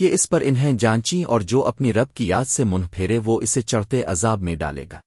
کہ اس پر انہیں جانچی اور جو اپنی رب کی یاد سے منہ پھیرے وہ اسے چڑھتے عذاب میں ڈالے گا۔